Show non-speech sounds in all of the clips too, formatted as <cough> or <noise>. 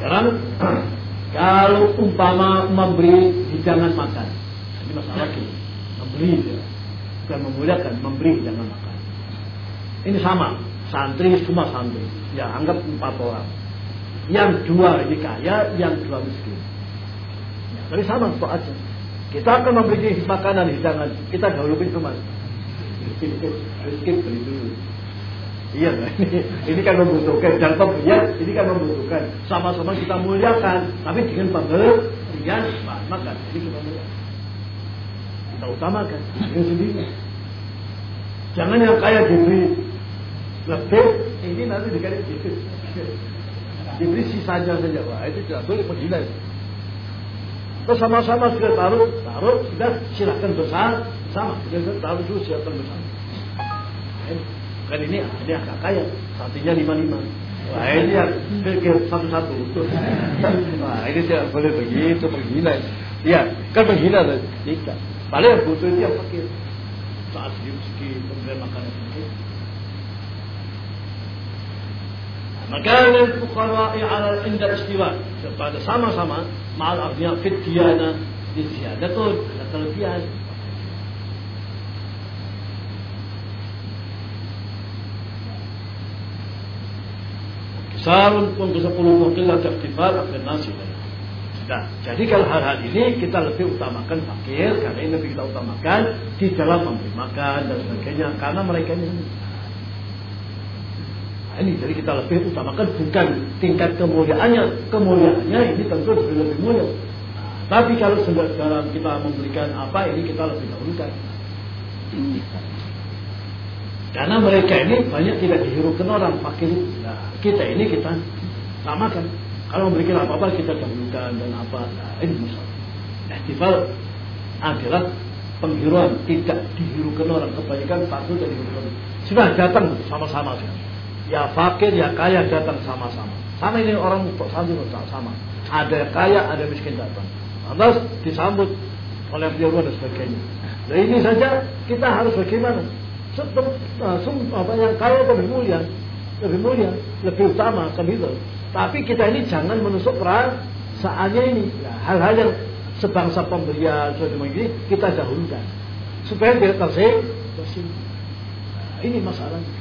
Sekarang kalau umpama memberi hidangan makan, ini masalah lagi memberi ya. bukan memuliakan, memberi hidangan makan. Ini sama, santri semua santri. Ya anggap empat orang. Yang dua ini kaya, yang dua miskin. Ya, tapi sama aja. Kita akan memberi makanan hidangan. Kita dahulukan cuma <laughs> miskin beli dulu. Iya, ini, ini kan membutuhkan dan pemberian ini kan membutuhkan. Sama-sama kita muliakan, tapi dengan pemberian makan. Ini kita muliakan. Kita utamakan ini sendiri. Jangan yang kaya diberi lebih, ini nanti dikasih dikit. Diberi sisanya saja. Wah, itu tidak boleh menghina. Terus sama-sama sudah taruh, taruh, sudah silahkan besar, sama. Sudah taruh dulu silahkan besar. Kan ini, ini agak kaya, satunya lima-lima. Wah ini yang pikir satu-satu. Wah ini tidak boleh begitu, menghina. Iya, kan menghina. Tidak. Paling butuh itu yang fakir. Saat sedikit, pemberian makanan sedikit. maka fuqara'i ala inda istiwa kepada sama-sama ma'al artinya fit diyana di ziyadatun ada kelebihan Kisarun pun ke sepuluh aktifal akhir nasi Nah, jadi kalau hal-hal ini kita lebih utamakan fakir karena ini lebih kita utamakan di dalam memberi makan dan sebagainya karena mereka ini ini jadi kita lebih utamakan bukan tingkat kemuliaannya kemuliaannya ini tentu lebih lebih mulia. Tapi kalau dalam kita memberikan apa ini kita lebih dahulukan. Karena mereka ini banyak tidak dihirupkan orang fakir nah, kita ini kita samakan kalau memberikan apa-apa kita dahulukan dan apa nah, ini masalah ihtifal adalah penghiruan tidak dihirukan orang kebaikan satu dan dihirukan sudah datang sama-sama Ya fakir, ya kaya datang sama-sama. Sama ini orang santri sama. Ada kaya, ada miskin datang. Lantas disambut oleh beliau dan sebagainya. Nah ini saja kita harus bagaimana? Nah, apa yang kaya lebih mulia, lebih mulia, lebih utama kan itu. Tapi kita ini jangan menusuk perasaannya ini. Ya, hal-hal yang sebangsa pemberian sudah begini kita dahulukan supaya dia tersing. Nah, ini masalahnya.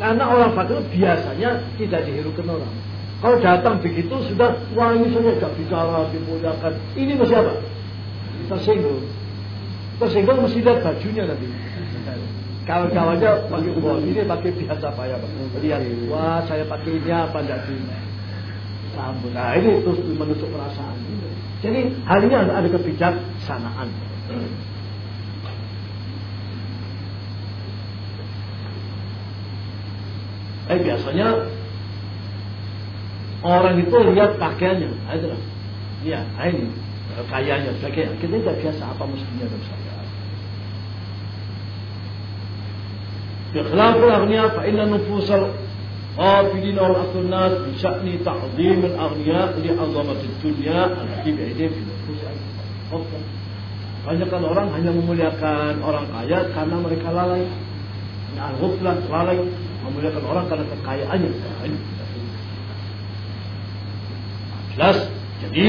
Karena orang fakir biasanya tidak dihirukan orang. Kalau datang begitu sudah wah ini saja tidak bicara, dimuliakan. Ini masih apa? Tersinggung. Tersinggung mesti lihat bajunya nanti. Kawan-kawannya pakai uang ini pakai biasa apa ya Pak? Wah saya pakai ini apa tidak sambut. Nah ini terus menusuk perasaan. Jadi hal ini ada kebijaksanaan. Eh biasanya orang itu lihat pakaiannya, nah, itu. Ya, ini kayanya, sebagainya. Kita tidak biasa apa mestinya dan. بخلاف الأغنياء فإن نفوس الغافلين والأصل الناس بشأن تعظيم الأغنياء لعظمة الدنيا التي بأيديهم في نفوس Banyak kan orang hanya memuliakan orang kaya karena mereka lalai. Al-ghuflah lalai memuliakan orang karena kekayaannya. Jelas. Jadi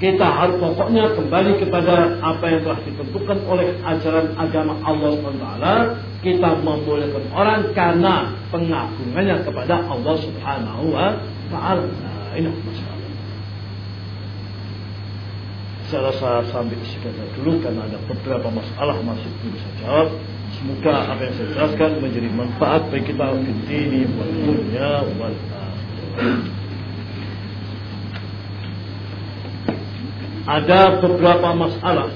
kita harus pokoknya kembali kepada apa yang telah ditentukan oleh ajaran agama Allah SWT. Kita memuliakan orang karena pengagungannya kepada Allah Subhanahu wa Ta'ala. Nah, ini masalah. Saya rasa sampai sekitar dulu karena ada beberapa masalah masih belum saya jawab. Semoga apa yang saya jelaskan menjadi manfaat bagi kita di sini, dunia, wal Ada beberapa masalah